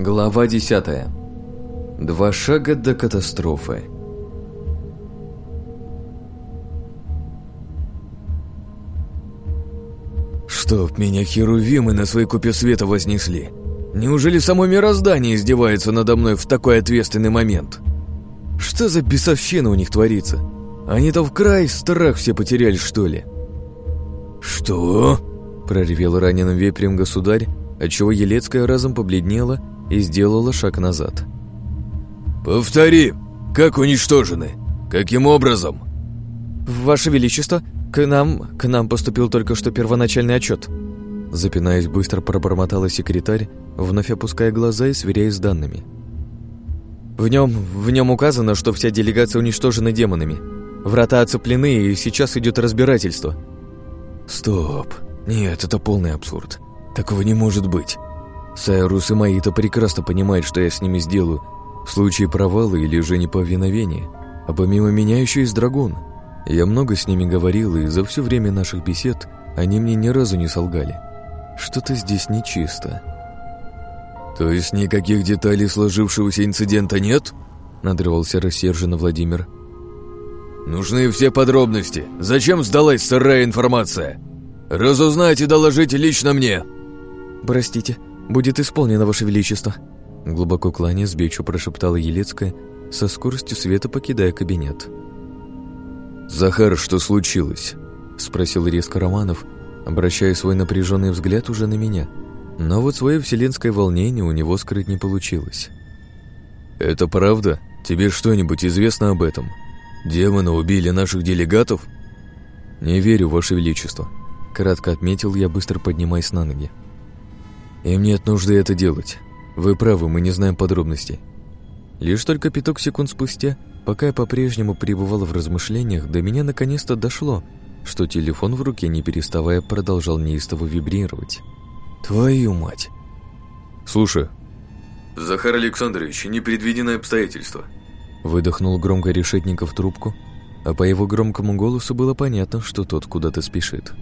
Глава 10. Два шага до катастрофы. Чтоб меня херувимы на своей купе света вознесли. Неужели само мироздание издевается надо мной в такой ответственный момент? Что за бесовщина у них творится? Они-то в край страх все потеряли, что ли? «Что?» – проревел раненым вепрем государь, отчего Елецкая разом побледнела и сделала шаг назад. «Повтори, как уничтожены? Каким образом?» «Ваше Величество, к нам, к нам поступил только что первоначальный отчет. Запинаясь, быстро пробормотала секретарь, вновь опуская глаза и сверяясь с данными. В нем, в нем указано, что вся делегация уничтожена демонами. Врата оцеплены, и сейчас идет разбирательство. Стоп. Нет, это полный абсурд. Такого не может быть. Сайрус и Маита прекрасно понимают, что я с ними сделаю в случае провала или же неповиновения. А помимо меня еще есть драгон. Я много с ними говорил, и за все время наших бесед они мне ни разу не солгали. Что-то здесь нечисто. «То есть никаких деталей сложившегося инцидента нет?» надрывался рассерженно Владимир. «Нужны все подробности. Зачем сдалась сырая информация? Разузнайте и доложите лично мне!» «Простите, будет исполнено, Ваше Величество!» Глубоко кланяясь, Бичу прошептала Елецкая, со скоростью света покидая кабинет. «Захар, что случилось?» — спросил резко Романов, обращая свой напряженный взгляд уже на меня. Но вот свое вселенское волнение у него скрыть не получилось. «Это правда? Тебе что-нибудь известно об этом? Демоны убили наших делегатов?» «Не верю, Ваше Величество», — кратко отметил я, быстро поднимаясь на ноги. «Им нет нужды это делать. Вы правы, мы не знаем подробностей». Лишь только пяток секунд спустя, пока я по-прежнему пребывал в размышлениях, до меня наконец-то дошло, что телефон в руке, не переставая, продолжал неистово вибрировать. «Твою мать!» «Слушай». «Захар Александрович, непредвиденное обстоятельство». Выдохнул громко решетников трубку, а по его громкому голосу было понятно, что тот куда-то спешит.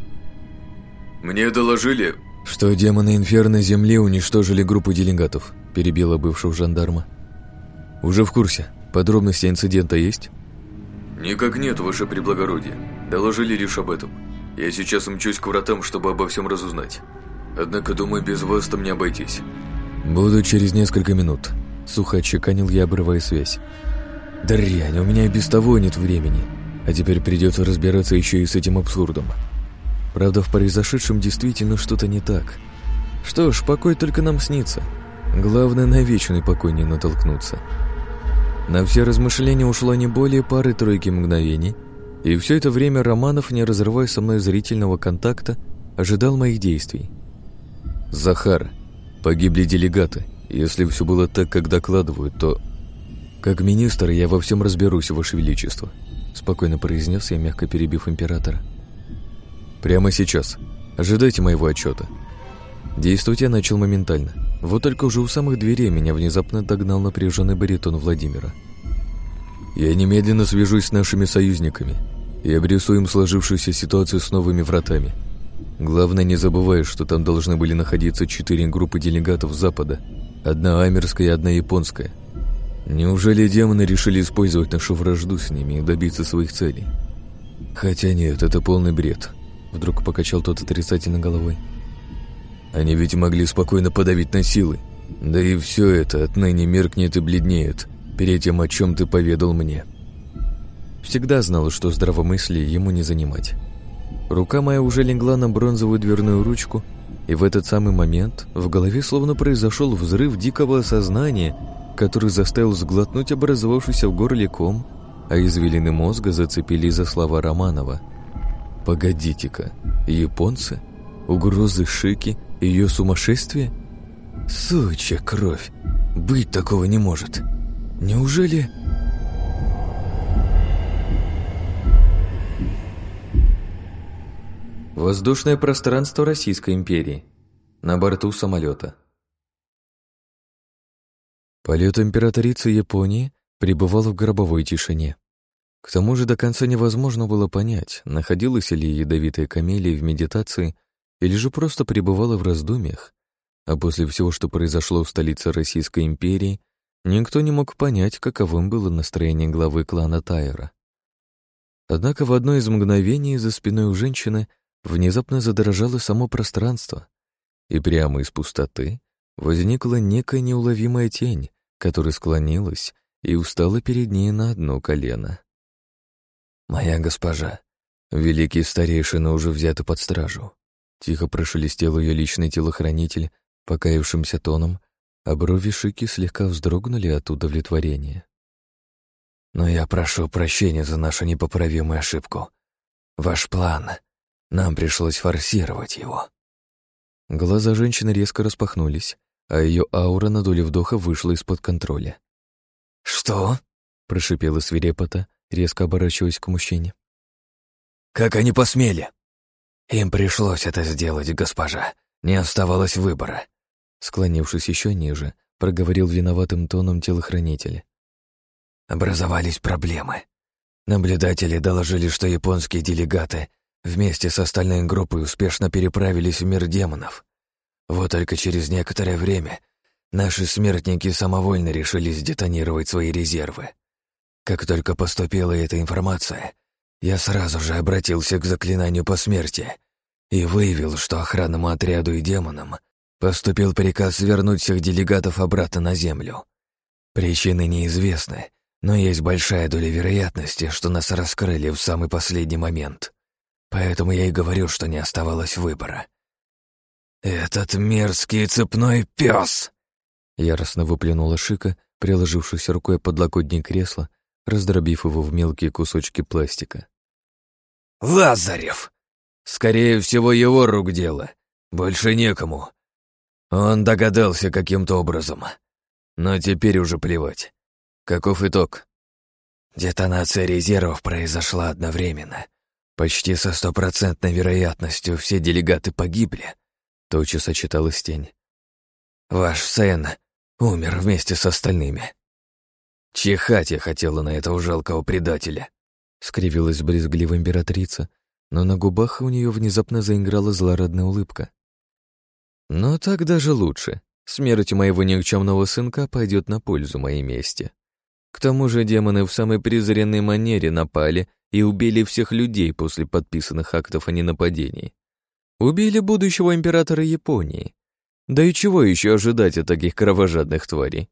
«Мне доложили...» «Что демоны Инферно Земли уничтожили группу делегатов», перебила бывшего жандарма. «Уже в курсе. Подробности инцидента есть?» «Никак нет, ваше преблагородие. Доложили лишь об этом. Я сейчас мчусь к вратам, чтобы обо всем разузнать. Однако, думаю, без вас там не обойтись». «Буду через несколько минут», — сухо отчеканил я, обрывая связь. «Дрянь, у меня и без того нет времени, а теперь придется разбираться еще и с этим абсурдом. Правда, в произошедшем действительно что-то не так. Что ж, покой только нам снится. Главное, на вечный покой не натолкнуться». На все размышления ушло не более пары-тройки мгновений, и все это время Романов, не разрывая со мной зрительного контакта, ожидал моих действий. «Захар, погибли делегаты. Если все было так, как докладывают, то...» «Как министр я во всем разберусь, Ваше Величество», спокойно произнес я, мягко перебив императора. «Прямо сейчас. Ожидайте моего отчета». Действовать я начал моментально. Вот только уже у самых дверей меня внезапно догнал напряженный баритон Владимира. «Я немедленно свяжусь с нашими союзниками и обрисуем сложившуюся ситуацию с новыми вратами. Главное, не забывай, что там должны были находиться четыре группы делегатов Запада, одна амерская и одна японская. Неужели демоны решили использовать нашу вражду с ними и добиться своих целей? Хотя нет, это полный бред», — вдруг покачал тот отрицательно головой. Они ведь могли спокойно подавить на силы. Да и все это отныне меркнет и бледнеет перед тем, о чем ты поведал мне. Всегда знал, что здравомыслие ему не занимать. Рука моя уже легла на бронзовую дверную ручку, и в этот самый момент в голове словно произошел взрыв дикого осознания, который заставил сглотнуть образовавшийся в горле ком, а извилины мозга зацепили за слова Романова. «Погодите-ка, японцы? Угрозы Шики ее сумасшествие? Сучья кровь! Быть такого не может! Неужели... Воздушное пространство Российской империи. На борту самолета. Полет императрицы Японии пребывал в гробовой тишине. К тому же до конца невозможно было понять, находилась ли ядовитая камелия в медитации или же просто пребывала в раздумьях. а после всего, что произошло в столице Российской империи, никто не мог понять, каковым было настроение главы клана Тайера. Однако в одно из мгновений за спиной у женщины внезапно задрожало само пространство, и прямо из пустоты возникла некая неуловимая тень, которая склонилась и устала перед ней на одно колено. «Моя госпожа, великий старейшина уже взяты под стражу», тихо прошелестел ее личный телохранитель, покаявшимся тоном, а брови Шики слегка вздрогнули от удовлетворения. «Но я прошу прощения за нашу непоправимую ошибку. Ваш план. Нам пришлось форсировать его». Глаза женщины резко распахнулись, а ее аура на долю вдоха вышла из-под контроля. «Что?» — прошипела свирепота, резко оборачиваясь к мужчине. «Как они посмели?» «Им пришлось это сделать, госпожа. Не оставалось выбора. Склонившись еще ниже, проговорил виноватым тоном телохранитель. Образовались проблемы. Наблюдатели доложили, что японские делегаты вместе с остальной группой успешно переправились в мир демонов. Вот только через некоторое время наши смертники самовольно решили сдетонировать свои резервы. Как только поступила эта информация, я сразу же обратился к заклинанию по смерти и выявил, что охранному отряду и демонам Поступил приказ вернуть всех делегатов обратно на Землю. Причины неизвестны, но есть большая доля вероятности, что нас раскрыли в самый последний момент. Поэтому я и говорю, что не оставалось выбора. «Этот мерзкий цепной пес!» Яростно выплюнула Шика, приложившись рукой под подлокотник кресла, раздробив его в мелкие кусочки пластика. «Лазарев! Скорее всего, его рук дело. Больше некому. Он догадался каким-то образом. Но теперь уже плевать. Каков итог? Детонация резервов произошла одновременно. Почти со стопроцентной вероятностью все делегаты погибли. Тотчас очиталась тень. Ваш сын умер вместе с остальными. Чихать я хотела на этого жалкого предателя. Скривилась брезгливая императрица, но на губах у нее внезапно заиграла злорадная улыбка. Но так даже лучше. Смерть моего никчемного сынка пойдет на пользу моей мести. К тому же демоны в самой презренной манере напали и убили всех людей после подписанных актов о ненападении. Убили будущего императора Японии. Да и чего еще ожидать от таких кровожадных тварей?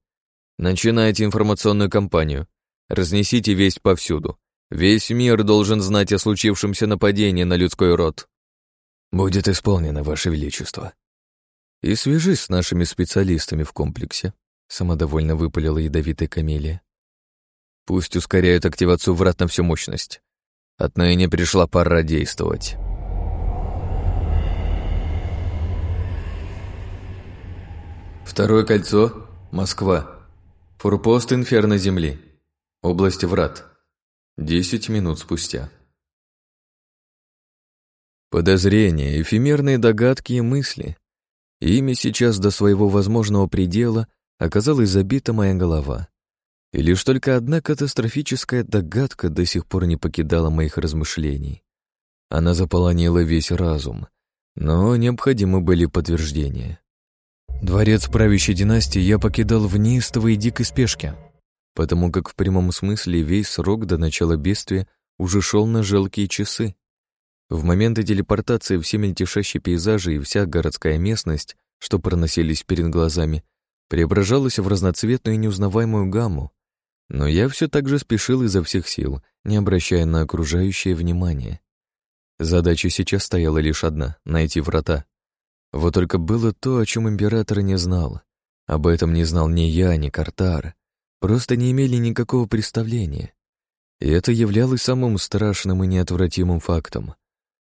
Начинайте информационную кампанию. Разнесите весть повсюду. Весь мир должен знать о случившемся нападении на людской род. Будет исполнено, Ваше Величество. «И свяжись с нашими специалистами в комплексе», — самодовольно выпалила ядовитая камелия. «Пусть ускоряют активацию врат на всю мощность. Отныне пришла пора действовать». Второе кольцо — Москва. Фурпост Инферно Земли. Область врат. Десять минут спустя. Подозрения, эфемерные догадки и мысли Ими сейчас до своего возможного предела оказалась забита моя голова. И лишь только одна катастрофическая догадка до сих пор не покидала моих размышлений. Она заполонила весь разум, но необходимы были подтверждения. Дворец правящей династии я покидал в неистовой и дикой спешке, потому как в прямом смысле весь срок до начала бедствия уже шел на жалкие часы. В моменты телепортации все мельтешащие пейзажи и вся городская местность, что проносились перед глазами, преображалась в разноцветную и неузнаваемую гамму. Но я все так же спешил изо всех сил, не обращая на окружающее внимание. Задача сейчас стояла лишь одна — найти врата. Вот только было то, о чем император не знал. Об этом не знал ни я, ни Картар. Просто не имели никакого представления. И это являлось самым страшным и неотвратимым фактом.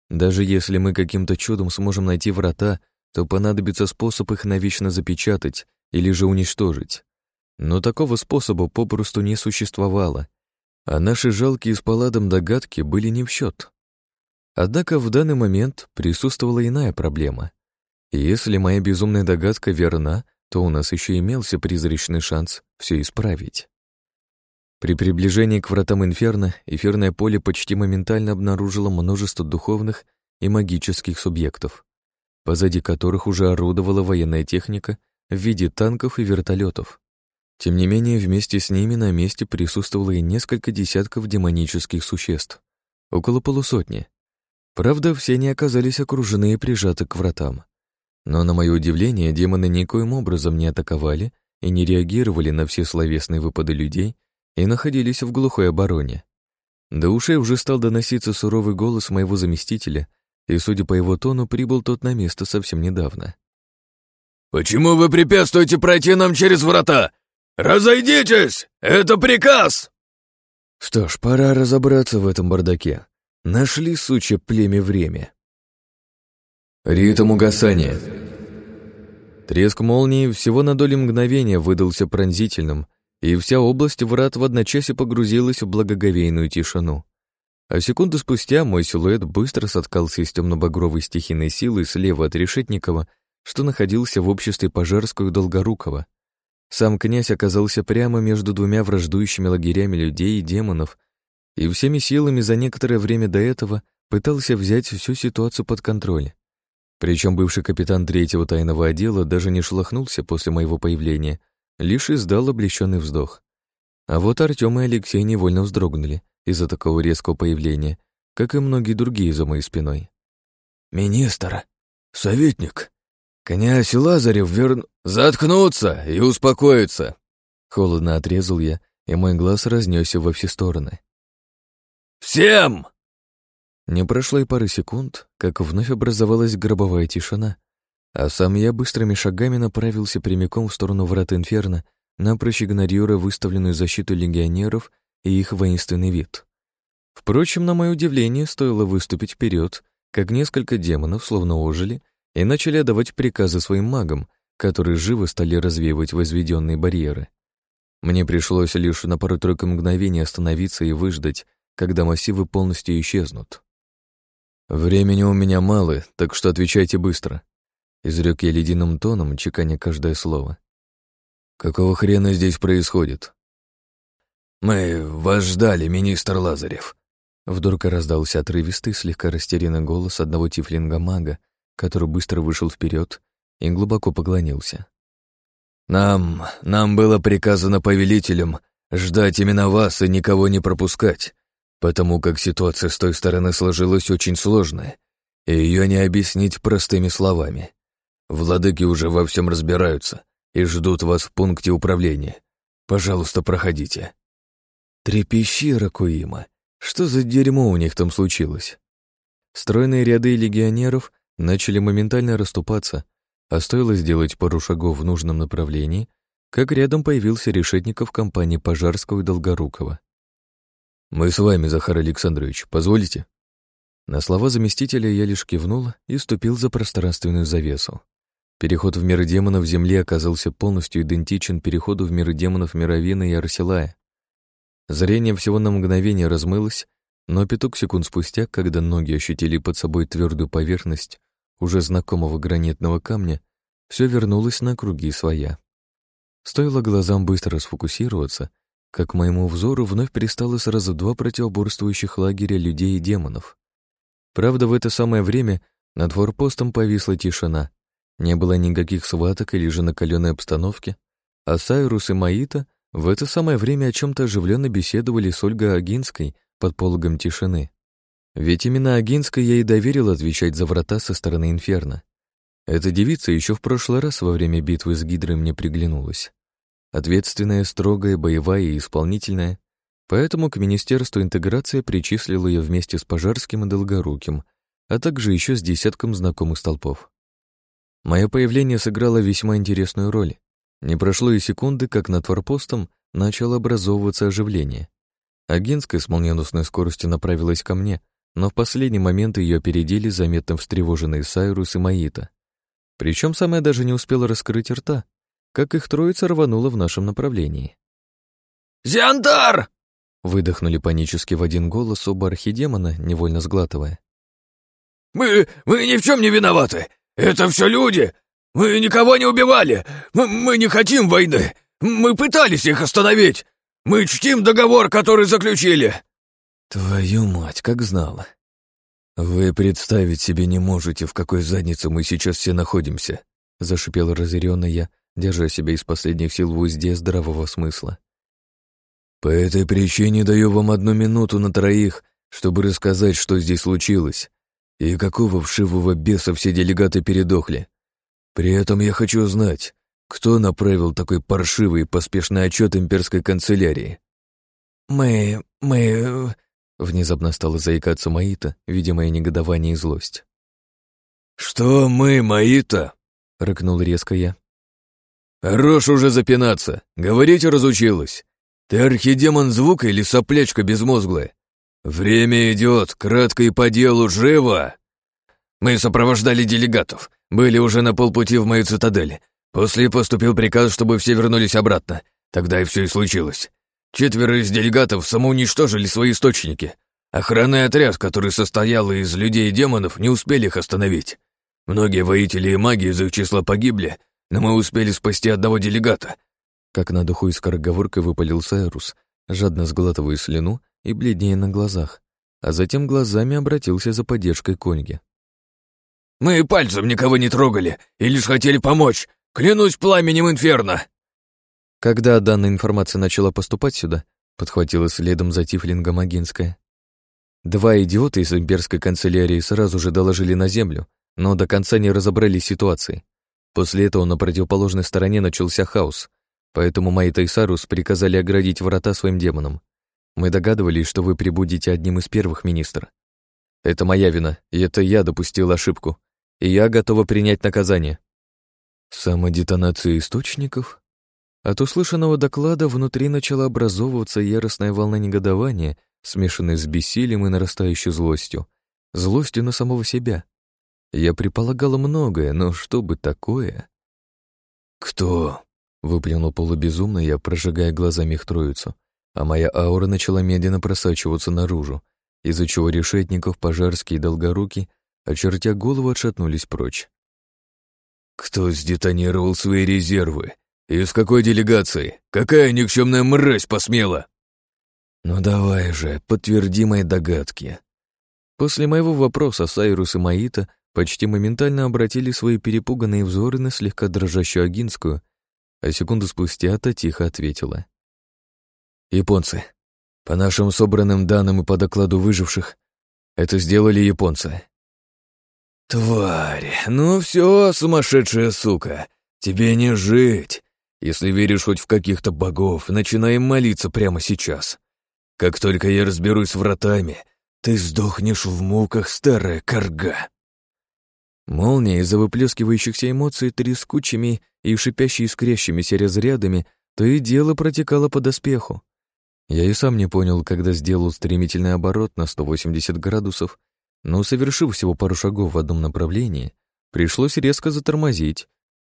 Даже если мы каким-то чудом сможем найти врата, то понадобится способ их навечно запечатать или же уничтожить. Но такого способа попросту не существовало, а наши жалкие с паладом догадки были не в счет. Однако в данный момент присутствовала иная проблема. Если моя безумная догадка верна, то у нас еще имелся призрачный шанс все исправить. При приближении к вратам Инферно эфирное поле почти моментально обнаружило множество духовных и магических субъектов. позади которых уже орудовала военная техника в виде танков и вертолетов. Тем не менее, вместе с ними на месте присутствовало и несколько десятков демонических существ, около полусотни. Правда, все они оказались окружены и прижаты к вратам. Но, на мое удивление, демоны никоим образом не атаковали и не реагировали на все словесные выпады людей и находились в глухой обороне. До ушей уже стал доноситься суровый голос моего заместителя, и, судя по его тону, прибыл тот на место совсем недавно. «Почему вы препятствуете пройти нам через врата? «Разойдитесь! Это приказ!» Что ж, пора разобраться в этом бардаке. Нашли, сучье племя, время. Ритм угасания. Треск молнии всего на доли мгновения выдался пронзительным, и вся область врат в одночасье погрузилась в благоговейную тишину. А секунду спустя мой силуэт быстро соткался из темно-багровой стихийной силы слева от Решетникова, что находился в обществе Пожарского и Долгорукова. Сам князь оказался прямо между двумя враждующими лагерями людей и демонов, и всеми силами за некоторое время до этого пытался взять всю ситуацию под контроль. Причем бывший капитан третьего тайного отдела даже не шелохнулся после моего появления, лишь издал облегченный вздох. А вот Артем и Алексей невольно вздрогнули из-за такого резкого появления, как и многие другие за моей спиной. «Министр! Советник! Князь Лазарев верн... Заткнуться и успокоиться!» Холодно отрезал я, и мой глаз разнесся во все стороны. «Всем!» Не прошло и пары секунд, как вновь образовалась гробовая тишина, а сам я быстрыми шагами направился прямиком в сторону врат Инферно, напрочь игнорируя выставленную защиту легионеров и их воинственный вид. Впрочем, на мое удивление, стоило выступить вперед, как несколько демонов словно ожили и начали отдавать приказы своим магам, которые живо стали развеивать возведенные барьеры. Мне пришлось лишь на пару-тройку мгновений остановиться и выждать, когда массивы полностью исчезнут. «Времени у меня мало, так что отвечайте быстро», — изрек я ледяным тоном, чеканя каждое слово. «Какого хрена здесь происходит?» «Мы вас ждали, министр Лазарев», Вдруг раздался отрывистый, слегка растерянный голос одного тифлинга-мага, который быстро вышел вперед и глубоко поклонился. «Нам... нам было приказано повелителем ждать именно вас и никого не пропускать, потому как ситуация с той стороны сложилась очень сложная, и ее не объяснить простыми словами. Владыки уже во всем разбираются и ждут вас в пункте управления. Пожалуйста, проходите». Трепещи, Ракуима. Что за дерьмо у них там случилось? Стройные ряды легионеров начали моментально расступаться, а стоило сделать пару шагов в нужном направлении, как рядом появился Решетников компании Пожарского и Долгорукова. «Мы с вами, Захар Александрович, позволите?» На слова заместителя я лишь кивнул и ступил за пространственную завесу. Переход в мир демонов Земли оказался полностью идентичен переходу в мир демонов Мировина и Арселая. Зрение всего на мгновение размылось, но пяток секунд спустя, когда ноги ощутили под собой твердую поверхность, уже знакомого гранитного камня, все вернулось на круги своя. Стоило глазам быстро сфокусироваться, как моему взору вновь перестало сразу два противоборствующих лагеря людей и демонов. Правда, в это самое время над форпостом повисла тишина. Не было никаких сваток или же накаленной обстановки, а Сайрус и Маита в это самое время о чем-то оживленно беседовали с Ольгой Агинской под пологом тишины. Ведь именно Агинской я и доверил отвечать за врата со стороны Инферно. Эта девица еще в прошлый раз во время битвы с Гидрой мне приглянулась. Ответственная, строгая, боевая и исполнительная, поэтому к Министерству интеграции причислил ее вместе с Пожарским и Долгоруким, а также еще с десятком знакомых столпов. Мое появление сыграло весьма интересную роль. Не прошло и секунды, как над форпостом начало образовываться оживление. Агинская с молниеносной скоростью направилась ко мне, но в последний момент ее опередили заметно встревоженные Сайрус и Маита. Причем самая даже не успела раскрыть рта, как их троица рванула в нашем направлении. «Зиандар!» Выдохнули панически в один голос оба архидемона, невольно сглатывая. «Мы... мы ни в чем не виноваты! Это все люди! Мы никого не убивали! Мы, мы не хотим войны! Мы пытались их остановить! Мы чтим договор, который заключили!» Твою мать, как знала. «Вы представить себе не можете, в какой заднице мы сейчас все находимся», зашипел разъяренно я, держа себя из последних сил в узде здравого смысла. «По этой причине даю вам одну минуту на троих, чтобы рассказать, что здесь случилось, и какого вшивого беса все делегаты передохли. При этом я хочу знать, кто направил такой паршивый и поспешный отчет имперской канцелярии. «Мы... мы...» Внезапно стала заикаться Маита, видимое негодование и злость. «Что мы, Маита?» — рыкнул резко я. «Хорош уже запинаться. Говорить разучилась. Ты архидемон звука или соплячка безмозглая? Время идет, кратко и по делу, живо!» Мы сопровождали делегатов, были уже на полпути в мою цитадель. После поступил приказ, чтобы все вернулись обратно. Тогда и все и случилось. Четверо из делегатов самоуничтожили свои источники. Охранный отряд, который состоял из людей и демонов, не успели их остановить. Многие воители и маги из их числа погибли, но мы успели спасти одного делегата. Как на духу и скороговоркой выпалил Сайрус, жадно сглатывая слюну и бледнее на глазах, а затем глазами обратился за поддержкой Коньги. «Мы и пальцем никого не трогали и лишь хотели помочь. Клянусь пламенем инферно!» Когда данная информация начала поступать сюда, подхватила следом за Тифлингом Агинская. Два идиота из имперской канцелярии сразу же доложили на землю, но до конца не разобрались ситуации. После этого на противоположной стороне начался хаос, поэтому Майта и Сарус приказали оградить врата своим демонам. Мы догадывались, что вы прибудете одним из первых, министр. Это моя вина, и это я допустил ошибку, и я готова принять наказание. Самодетонация источников? От услышанного доклада внутри начала образовываться яростная волна негодования, смешанная с бессилием и нарастающей злостью. Злостью на самого себя. Я предполагала многое, но что бы такое? «Кто?» — выплюнул полубезумно я, прожигая глазами их троицу, а моя аура начала медленно просачиваться наружу, из-за чего решетников, пожарский и долгоруки, очертя голову, отшатнулись прочь. «Кто сдетонировал свои резервы? «Из какой делегации? Какая никчемная мразь посмела?» «Ну давай же, подтверди мои догадки». После моего вопроса Сайрус и Маита почти моментально обратили свои перепуганные взоры на слегка дрожащую Агинскую, а секунду спустя та тихо ответила. «Японцы. По нашим собранным данным и по докладу выживших, это сделали японцы». «Тварь, ну все, сумасшедшая сука, тебе не жить. Если веришь хоть в каких-то богов, начинаем молиться прямо сейчас. Как только я разберусь с вратами, ты сдохнешь в муках, старая корга». Молния из-за выплескивающихся эмоций трескучими и шипящими искрящимися разрядами то и дело протекало по доспеху. Я и сам не понял, когда сделал стремительный оборот на 180 градусов, но, совершив всего пару шагов в одном направлении, пришлось резко затормозить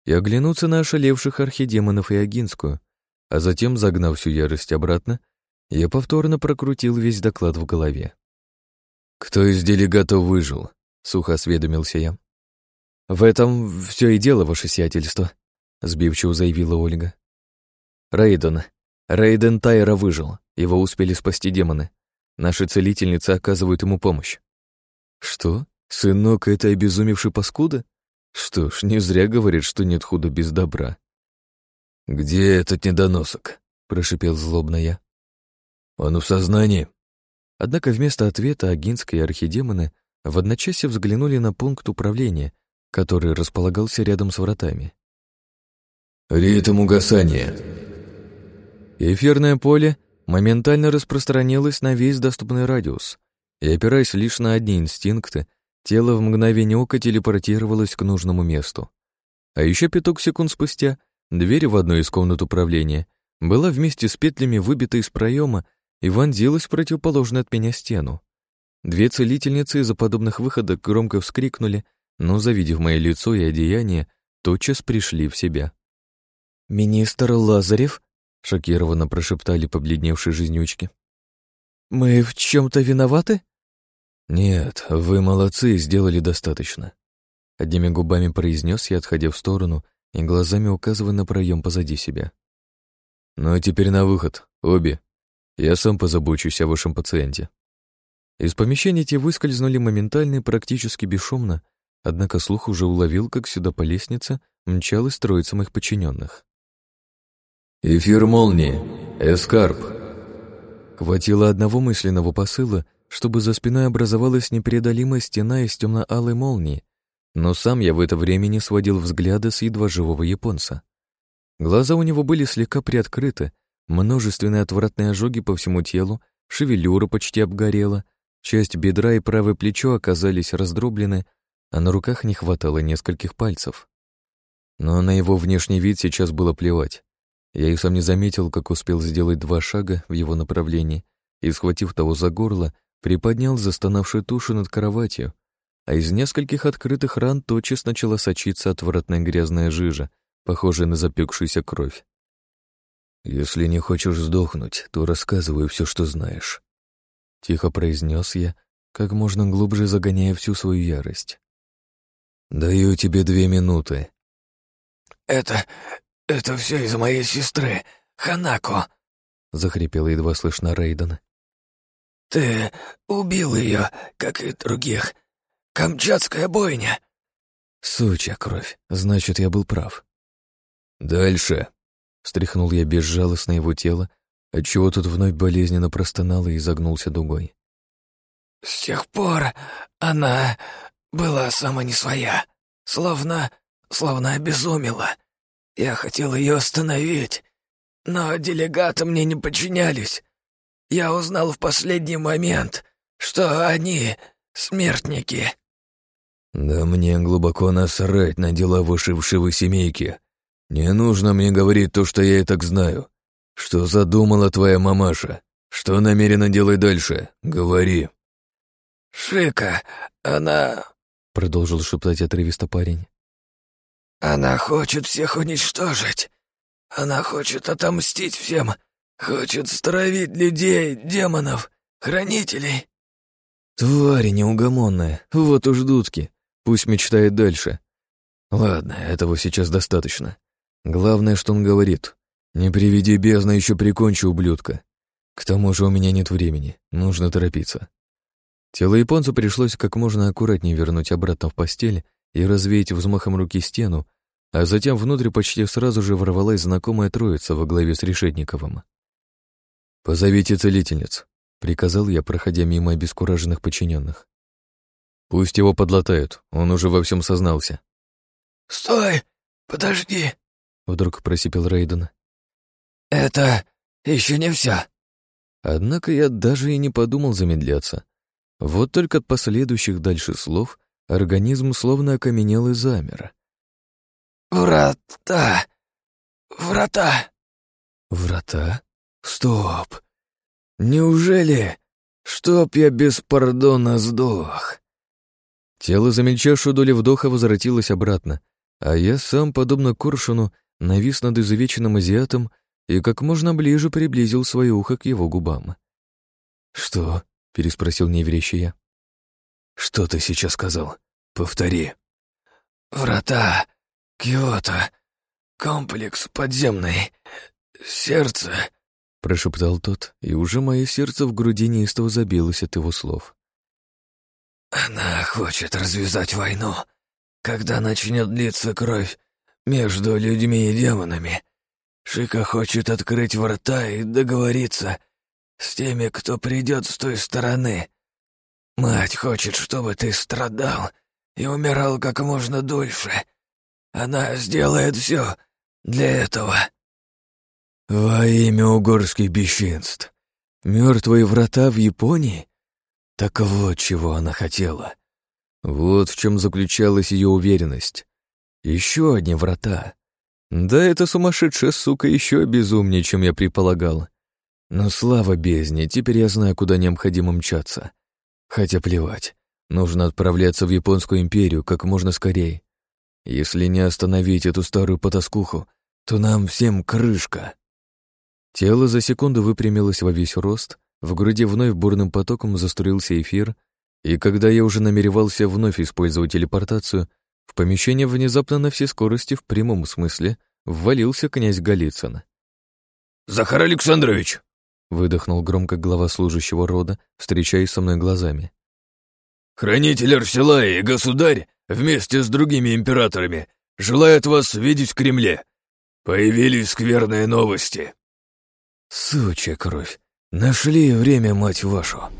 и оглянуться на ошалевших архидемонов и Агинскую, а затем, загнав всю ярость обратно, я повторно прокрутил весь доклад в голове. «Кто из делегатов выжил?» — сухо осведомился я. «В этом все и дело, ваше сиятельство», — сбивчиво заявила Ольга. «Рейден. Рейден Тайра выжил. Его успели спасти демоны. Наши целительницы оказывают ему помощь». «Что? Сынок, это обезумевший паскуда? Что ж, не зря говорит, что нет худа без добра. «Где этот недоносок?» — прошипел злобно я. «Он в сознании?» Однако вместо ответа Агинская и архидемоны в одночасье взглянули на пункт управления, который располагался рядом с вратами. «Ритм угасания». Эфирное поле моментально распространилось на весь доступный радиус, и, опираясь лишь на одни инстинкты, Тело в мгновение ока телепортировалось к нужному месту. А еще пяток секунд спустя дверь в одну из комнат управления была вместе с петлями выбита из проема и вонзилась в противоположную от меня стену. Две целительницы из-за подобных выходок громко вскрикнули, но, завидев мое лицо и одеяние, тотчас пришли в себя. «Министр Лазарев?» — шокированно прошептали побледневшие жизнючки. «Мы в чем-то виноваты?» «Нет, вы молодцы и сделали достаточно», — одними губами произнес я, отходя в сторону и глазами указывая на проем позади себя. «Ну а теперь на выход, обе. Я сам позабочусь о вашем пациенте». Из помещения те выскользнули моментально и практически бесшумно, однако слух уже уловил, как сюда по лестнице мчалась троица моих подчиненных. «Эфир молнии! Эскарп!» Хватило одного мысленного посыла, чтобы за спиной образовалась непреодолимая стена из темно-алой молнии, но сам я в это время не сводил взгляда с едва живого японца. Глаза у него были слегка приоткрыты, множественные отвратные ожоги по всему телу, шевелюра почти обгорела, часть бедра и правое плечо оказались раздроблены, а на руках не хватало нескольких пальцев. Но на его внешний вид сейчас было плевать. Я и сам не заметил, как успел сделать два шага в его направлении и, схватив того за горло, приподнял застонавшую тушу над кроватью, а из нескольких открытых ран тотчас начала сочиться отвратная грязная жижа, похожая на запекшуюся кровь. «Если не хочешь сдохнуть, то рассказывай все, что знаешь», — тихо произнес я, как можно глубже загоняя всю свою ярость. «Даю тебе две минуты». «Это... это все из-за моей сестры, Ханако», — захрипел едва слышно Рейден. «Ты убил ее, как и других. Камчатская бойня». «Сучья кровь. Значит, я был прав». «Дальше», — встряхнул я безжалостно его тело, отчего тут вновь болезненно простонал и изогнулся дугой. «С тех пор она была сама не своя, словно... словно обезумела. Я хотел ее остановить, но делегаты мне не подчинялись. Я узнал в последний момент, что они смертники». «Да мне глубоко насрать на дела вышившего семейки. Не нужно мне говорить то, что я и так знаю. Что задумала твоя мамаша? Что намерена делать дальше? Говори». «Шика, она...» — продолжил шептать отрывисто парень. «Она хочет всех уничтожить. Она хочет отомстить всем, Хочет стравить людей, демонов, хранителей. Твари неугомонная, вот уж дудки. Пусть мечтает дальше. Ладно, этого сейчас достаточно. Главное, что он говорит. Не приведи бездна, еще прикончу ублюдка. К тому же у меня нет времени, нужно торопиться. Тело японцу пришлось как можно аккуратнее вернуть обратно в постель и развеять взмахом руки стену, а затем внутрь почти сразу же ворвалась знакомая троица во главе с Решетниковым. «Позовите целительниц», — приказал я, проходя мимо обескураженных подчиненных. «Пусть его подлатают, он уже во всем сознался». «Стой! Подожди!» — вдруг просипел Рейден. «Это еще не все». Однако я даже и не подумал замедляться. Вот только от последующих дальше слов организм словно окаменел и замер. «Врата! Врата!» «Врата?» Стоп! Неужели? Чтоб я без пардона сдох? Тело за мельчайшую долю вдоха возвратилось обратно, а я сам, подобно коршуну, навис над изувеченным азиатом и как можно ближе приблизил свое ухо к его губам. «Что?» — переспросил неверящий я. «Что ты сейчас сказал? Повтори». «Врата. Киото. Комплекс подземный. Сердце прошептал тот, и уже мое сердце в груди неистово забилось от его слов. «Она хочет развязать войну, когда начнет длиться кровь между людьми и демонами. Шика хочет открыть врата и договориться с теми, кто придет с той стороны. Мать хочет, чтобы ты страдал и умирал как можно дольше. Она сделает все для этого». Во имя угорских бесчинств. Мертвые врата в Японии? Так вот чего она хотела. Вот в чем заключалась ее уверенность. Еще одни врата. Да эта сумасшедшая сука еще безумнее, чем я предполагал. Но слава бездне, теперь я знаю, куда необходимо мчаться. Хотя плевать, нужно отправляться в Японскую империю как можно скорее. Если не остановить эту старую потаскуху, то нам всем крышка. Тело за секунду выпрямилось во весь рост, в груди вновь бурным потоком заструился эфир, и когда я уже намеревался вновь использовать телепортацию, в помещение внезапно на всей скорости, в прямом смысле, ввалился князь Голицын. «Захар Александрович!» Выдохнул громко глава служащего рода, встречаясь со мной глазами. «Хранитель Арселай и государь вместе с другими императорами желают вас видеть в Кремле. Появились скверные новости». «Сучья кровь! Нашли время, мать вашу!»